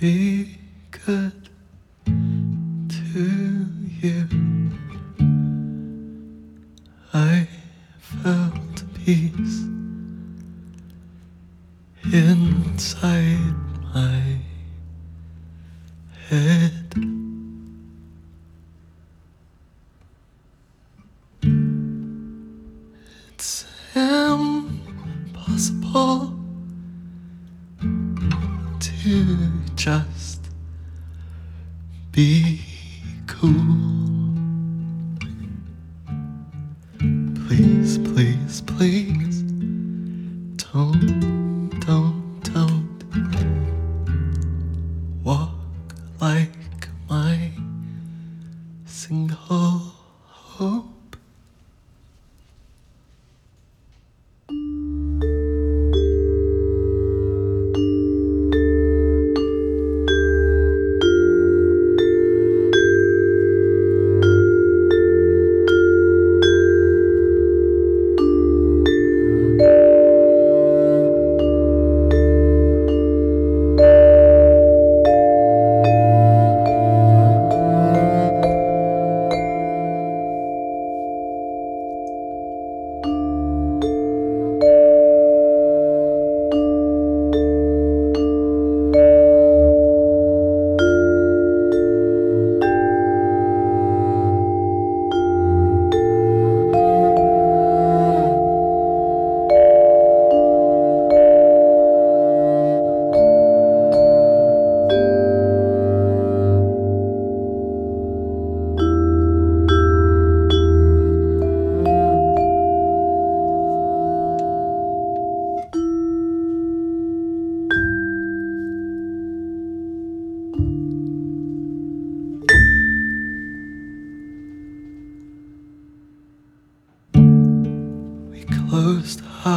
be good to you. I felt peace inside my head. It's impossible be cool.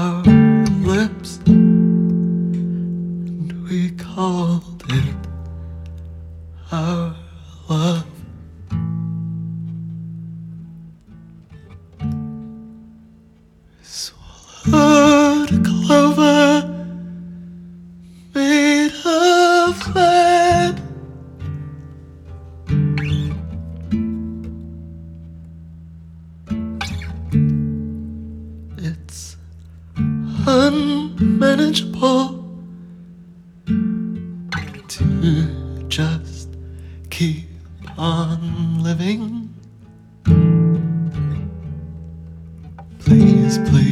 Our lips and we called it our love. Swallowed a clover made of lead. Unmanageable to just keep on living. Please, please,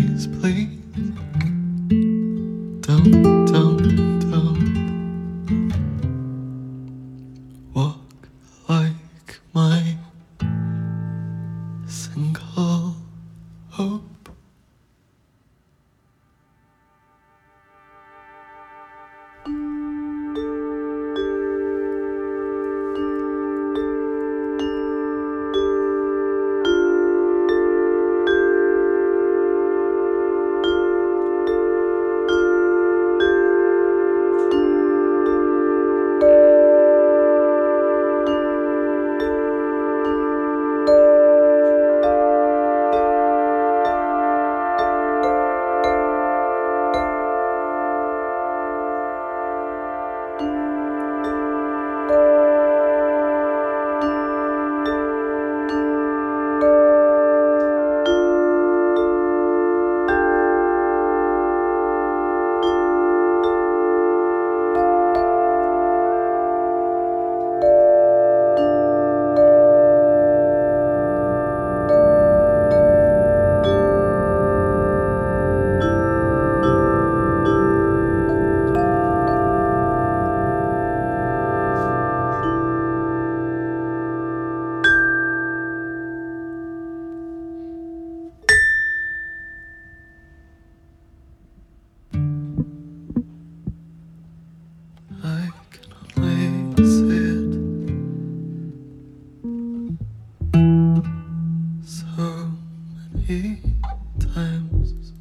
times.